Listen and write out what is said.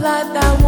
life that